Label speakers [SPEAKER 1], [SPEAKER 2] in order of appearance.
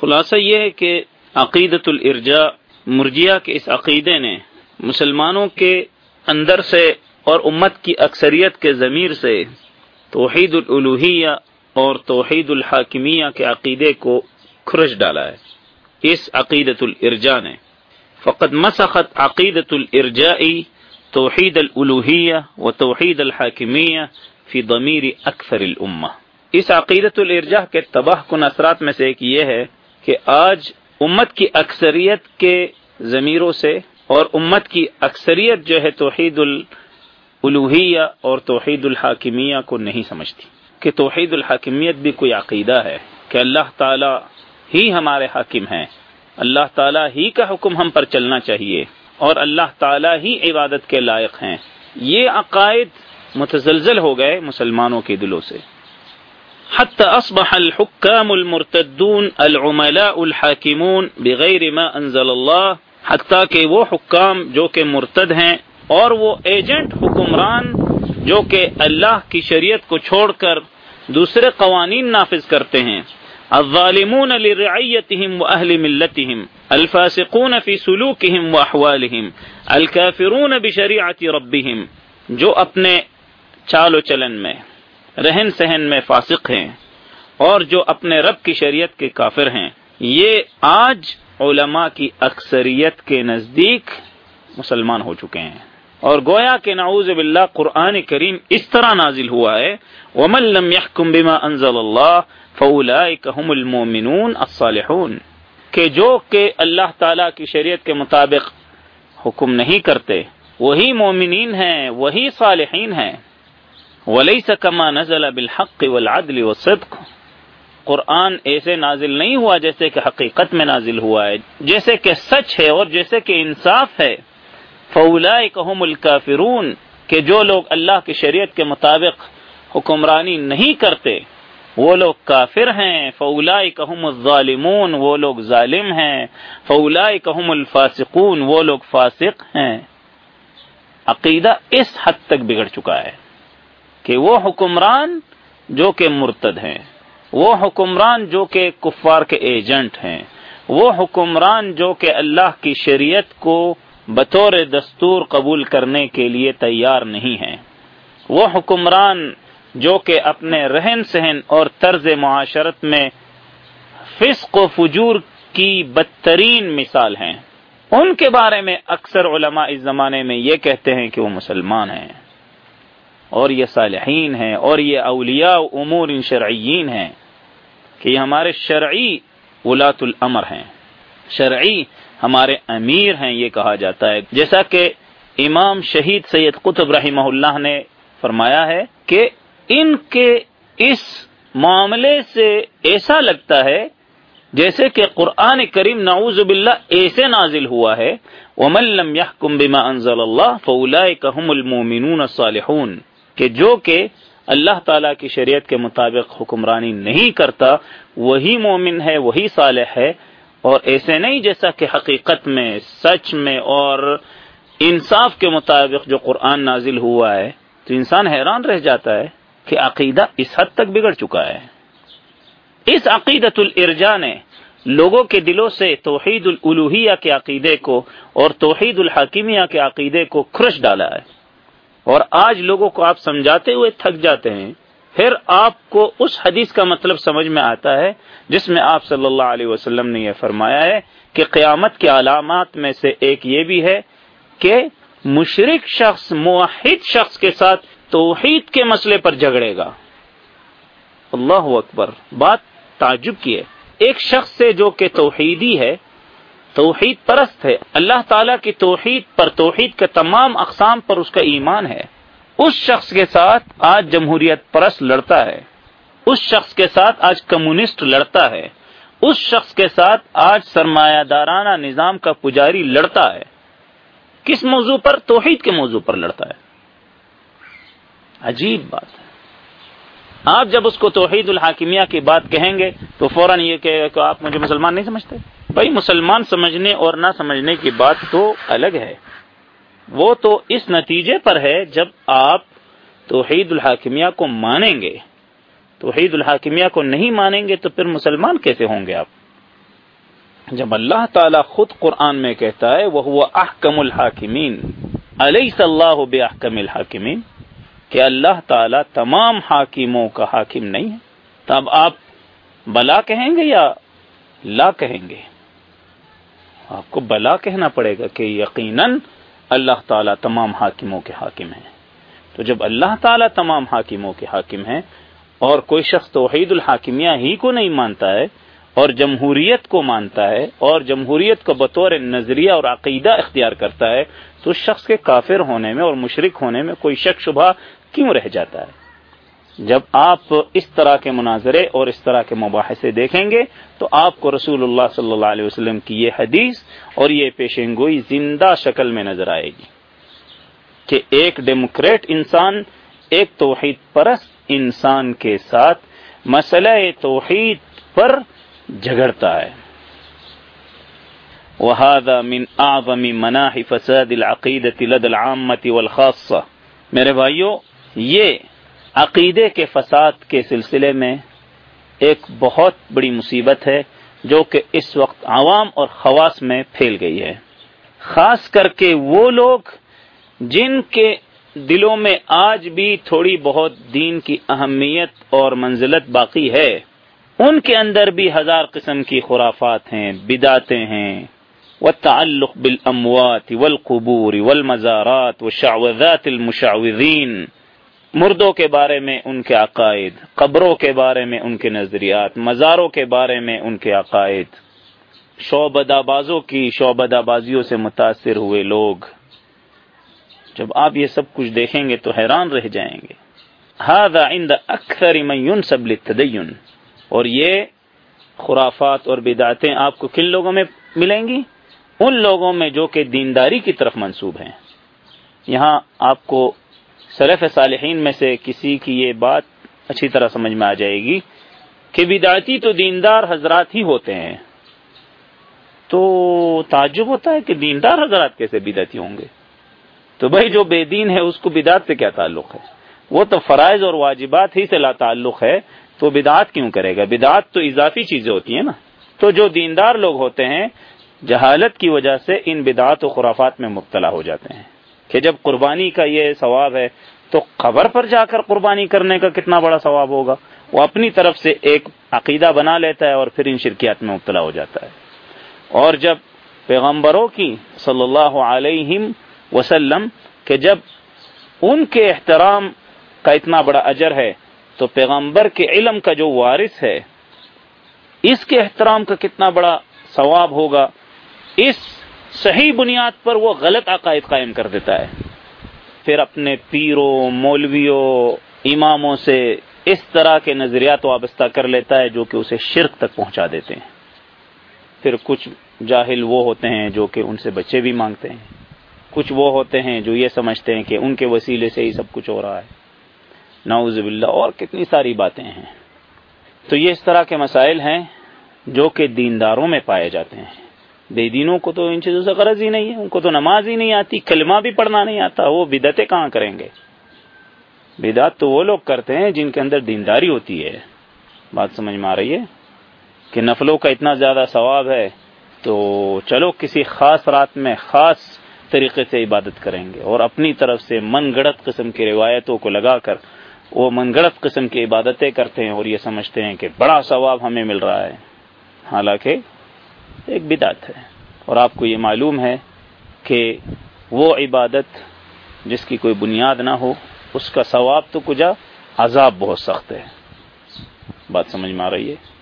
[SPEAKER 1] خلاصہ یہ ہے کہ عقیدت الرجا مرجیا کے اس عقیدے نے مسلمانوں کے اندر سے اور امت کی اکثریت کے ضمیر سے توحید الوحیہ اور توحید الحاکمیہ کے عقیدے کو کھرش ڈالا ہے۔ اس عقیدت الرجا نے فقط مسخت عقیدت الرجائی توحید الوحیہ و توحید الحاکمیہ فی ضمیر اکثر الامہ۔ اس عقیدت الرجا کے تباہ کن اثرات میں سے ایک یہ ہے کہ آج امت کی اکثریت کے ضمیروں سے اور امت کی اکثریت جو ہے توحید الوحیہ اور توحید الحاکمیہ کو نہیں سمجھتی کہ توحید الحاکمیت بھی کوئی عقیدہ ہے کہ اللہ تعالی ہی ہمارے حاکم ہیں اللہ تعالی ہی کا حکم ہم پر چلنا چاہیے اور اللہ تعالی ہی عبادت کے لائق ہیں یہ عقائد متزلزل ہو گئے مسلمانوں کے دلوں سے حتى أصبح الحكام المرتدون العملاء الحاكمون بغير ما أنزل الله، حتى کہ وہ حکام جو کہ مرتد ہیں اور وہ ایجنٹ حکمران جو کہ اللہ کی شریعت کو چھوڑ کر دوسرے قوانین نافذ کرتے ہیں۔ الظالمون لرعیتهم واهل ملتهم الفاسقون في سلوكهم واحوالهم الكافرون بشريعه ربهم جو اپنے چال و چلن میں۔ رہن سہن میں فاسق ہیں اور جو اپنے رب کی شریعت کے کافر ہیں۔ یہ آج علماء کی اکثریت کے نزدیک مسلمان ہو چکے ہیں۔ اور گویا کے نعوذ باللہ قرآن کریم اس طرح نازل ہوا ہے، ومن لم يحكم بما انزل اللہ فاولئک هم المؤمنون الصالحون۔ کہ جو کہ اللہ تعالی کی شریعت کے مطابق حکم نہیں کرتے، وہی مومنین ہیں، وہی صالحین ہیں۔ وليس كما نزل بالحق والعدل والصدق۔ قرآن ایسے نازل نہیں ہوا جیسے کہ حقیقت میں نازل ہوا ہے، جیسے کہ سچ ہے اور جیسے کہ انصاف ہے۔ فولائکہم الکافرون، کہ جو لوگ اللہ کی شریعت کے مطابق حکمرانی نہیں کرتے، وہ لوگ کافر ہیں۔ فولائکہم الظالمون، وہ لوگ ظالم ہیں۔ فولائکہم الفاسقون، وہ لوگ فاسق ہیں۔ عقیدہ اس حد تک بگڑ چکا ہے۔ کہ وہ حکمران جو کہ مرتد ہیں، وہ حکمران جو کہ کفار کے ایجنٹ ہیں، وہ حکمران جو کہ اللہ کی شریعت کو بطور دستور قبول کرنے کے لیے تیار نہیں ہیں۔ وہ حکمران جو کہ اپنے رہن سہن اور طرز معاشرت میں فسق و فجور کی بدترین مثال ہیں۔ ان کے بارے میں اکثر علماء اس زمانے میں یہ کہتے ہیں کہ وہ مسلمان ہیں۔ اور یہ صالحین ہیں اور یہ اولیاء امور شرعین ہیں کہ یہ ہمارے شرعی ولاۃ الامر ہیں۔ شرعی ہمارے امیر ہیں یہ کہا جاتا ہے۔ جیسا کہ امام شہید سید قطب رحمہ اللہ نے فرمایا ہے کہ ان کے اس معاملے سے ایسا لگتا ہے جیسے کہ قرآن کریم نعوذ باللہ ایسے نازل ہوا ہے۔ ومن لم يحكم بما انزل الله فاولئك هم المؤمنون الصالحون۔ کہ جو کہ اللہ تعالی کی شریعت کے مطابق حکمرانی نہیں کرتا، وہی مومن ہے، وہی صالح ہے، اور ایسے نہیں جیسا کہ حقیقت میں، سچ میں اور انصاف کے مطابق جو قرآن نازل ہوا ہے، تو انسان حیران رہ جاتا ہے کہ عقیدہ اس حد تک بگڑ چکا ہے۔ اس عقیدت الرجا نے لوگوں کے دلوں سے توحید الوحیہ کے عقیدے کو اور توحید الحکیمیہ کے عقیدے کو کھرش ڈالا ہے۔ اور آج لوگوں کو آپ سمجھاتے ہوئے تھک جاتے ہیں، پھر آپ کو اس حدیث کا مطلب سمجھ میں آتا ہے جس میں آپ صلی اللہ علیہ وسلم نے یہ فرمایا ہے کہ قیامت کے علامات میں سے ایک یہ بھی ہے کہ مشرق شخص، موحد شخص کے ساتھ توحید کے مسئلے پر جھگڑے گا۔ اللہ اکبر، بات تعجب کی ہے۔ ایک شخص سے جو کہ توحیدی ہے توحید پرست ہے۔ اللہ تعالیٰ کی توحید پر توحید کے تمام اقسام پر اس کا ایمان ہے۔ اس شخص کے ساتھ آج جمہوریت پرست لڑتا ہے۔ اس شخص کے ساتھ آج کمیونسٹ لڑتا ہے۔ اس شخص کے ساتھ آج سرمایہ دارانہ نظام کا پجاری لڑتا ہے۔ کس موضوع پر؟ توحید کے موضوع پر لڑتا ہے۔ عجیب بات ہے۔ آپ جب اس کو توحید الحاکمیہ کی بات کہیں گے تو فوراً یہ کہ آپ مجھے مسلمان نہیں سمجھتے؟ بھائی مسلمان سمجھنے اور نہ سمجھنے کی بات تو الگ ہے۔ وہ تو اس نتیجے پر ہے جب آپ توحید الحاکمیہ کو مانیں گے۔ توحید الحاکمیہ کو نہیں مانیں گے تو پھر مسلمان کیسے ہوں گے آپ؟ جب اللہ تعالیٰ خود قرآن میں کہتا ہے وہ احکم الحاکمین۔ علیہ صلاح بحکم الحاکمین؟ کہ اللہ تعالیٰ تمام حاکموں کا حاکم نہیں ہے؟ تب آپ بلا کہیں گے یا لا کہیں گے؟ آپ کو بلا کہنا پڑے گا کہ یقیناً اللہ تعالیٰ تمام حاکموں کے حاکم ہیں۔ تو جب اللہ تعالیٰ تمام حاکموں کے حاکم ہیں اور کوئی شخص توحید الحاکمیہ ہی کو نہیں مانتا ہے اور جمہوریت کو مانتا ہے اور جمہوریت کو بطور نظریہ اور عقیدہ اختیار کرتا ہے، تو اس شخص کے کافر ہونے میں اور مشرق ہونے میں کوئی شک شبہ کیوں رہ جاتا ہے؟ جب آپ اس طرح کے مناظرے اور اس طرح کے مباحثے دیکھیں گے تو آپ کو رسول اللہ صلی اللہ علیہ وسلم کی یہ حدیث اور یہ پیشن گوئی زندہ شکل میں نظر آئے گی کہ ایک ڈیموکریٹ انسان، ایک توحید پرست انسان کے ساتھ مسئلہ توحید پر جھگڑتا ہے۔ وهذا من اعظم مناح فساد العقیدت لد العامت والخاصة۔ میرے بھائیوں یہ عقیدے کے فساد کے سلسلے میں ایک بہت بڑی مصیبت ہے جو کہ اس وقت عوام اور خواص میں پھیل گئی ہے۔ خاص کر کے وہ لوگ جن کے دلوں میں آج بھی تھوڑی بہت دین کی اہمیت اور منزلت باقی ہے، ان کے اندر بھی ہزار قسم کی خرافات ہیں بداتے ہیں۔ وہ تعلق بالاموات والقبور والمزارات وشعوذات المشعوذین مردوں کے بارے میں ان کے عقائد، قبروں کے بارے میں ان کے نظریات، مزاروں کے بارے میں ان کے عقائد۔ شعبدہ بازوں کی شعبدہ بازیوں سے متاثر ہوئے لوگ۔ جب آپ یہ سب کچھ دیکھیں گے تو حیران رہ جائیں گے۔ هذا عند اکثر من ينسب للتدین۔ اور یہ خرافات اور بدعتیں آپ کو کن لوگوں میں ملیں گی؟ ان لوگوں میں جو کہ دینداری کی طرف منسوب ہیں۔ یہاں آپ کو سلف صالحین میں سے کسی کی یہ بات اچھی طرح سمجھ میں آ جائے گی کہ بدعتی تو دیندار حضرات ہی ہوتے ہیں۔ تو تعجب ہوتا ہے کہ دیندار حضرات کیسے بدعتی ہوں گے؟ تو بھائی جو بے دین ہے، اس کو بدعت سے کیا تعلق ہے؟ وہ تو فرائض اور واجبات ہی سے لا تعلق ہے، تو بدعت کیوں کرے گا؟ بدعت تو اضافی چیزیں ہوتی ہیں نا۔ تو جو دیندار لوگ ہوتے ہیں، جہالت کی وجہ سے ان بدعات و خرافات میں مبتلا ہو جاتے ہیں۔ کہ جب قربانی کا یہ ثواب ہے تو قبر پر جا کر قربانی کرنے کا کتنا بڑا ثواب ہوگا؟ وہ اپنی طرف سے ایک عقیدہ بنا لیتا ہے اور پھر ان شرکیات میں مبتلا ہو جاتا ہے۔ اور جب پیغمبروں کی صلی اللہ علیہ وسلم کہ جب ان کے احترام کا اتنا بڑا اجر ہے تو پیغمبر کے علم کا جو وارث ہے، اس کے احترام کا کتنا بڑا ثواب ہوگا؟ اس صحیح بنیاد پر وہ غلط عقائد قائم کر دیتا ہے۔ پھر اپنے پیروں، مولویوں، اماموں سے اس طرح کے نظریات وابستہ کر لیتا ہے جو کہ اسے شرک تک پہنچا دیتے ہیں۔ پھر کچھ جاہل وہ ہوتے ہیں جو کہ ان سے بچے بھی مانگتے ہیں۔ کچھ وہ ہوتے ہیں جو یہ سمجھتے ہیں کہ ان کے وسیلے سے ہی سب کچھ ہو رہا ہے۔ نعوذ باللہ، اور کتنی ساری باتیں ہیں۔ تو یہ اس طرح کے مسائل ہیں جو کہ دینداروں میں پائے جاتے ہیں۔ بے دینوں کو تو ان چیزوں سے غرض ہی نہیں ہے، ان کو تو نماز ہی نہیں آتی، کلمہ بھی پڑھنا نہیں آتا، وہ بدعتیں کہاں کریں گے؟ بدعت تو وہ لوگ کرتے ہیں جن کے اندر دینداری ہوتی ہے۔ بات سمجھ میں آ رہی ہے؟ کہ نفلوں کا اتنا زیادہ ثواب ہے تو چلو کسی خاص رات میں خاص طریقے سے عبادت کریں گے اور اپنی طرف سے من گڑت قسم کی روایتوں کو لگا کر وہ من گڑت قسم کی عبادتیں کرتے ہیں اور یہ سمجھتے ہیں کہ بڑا ثواب ہمیں مل رہا ہے۔ حالانکہ ایک بدعت ہے۔ اور آپ کو یہ معلوم ہے کہ وہ عبادت جس کی کوئی بنیاد نہ ہو، اس کا ثواب تو کجا عذاب بہت سخت ہے۔ بات سمجھ میں آ رہی ہے؟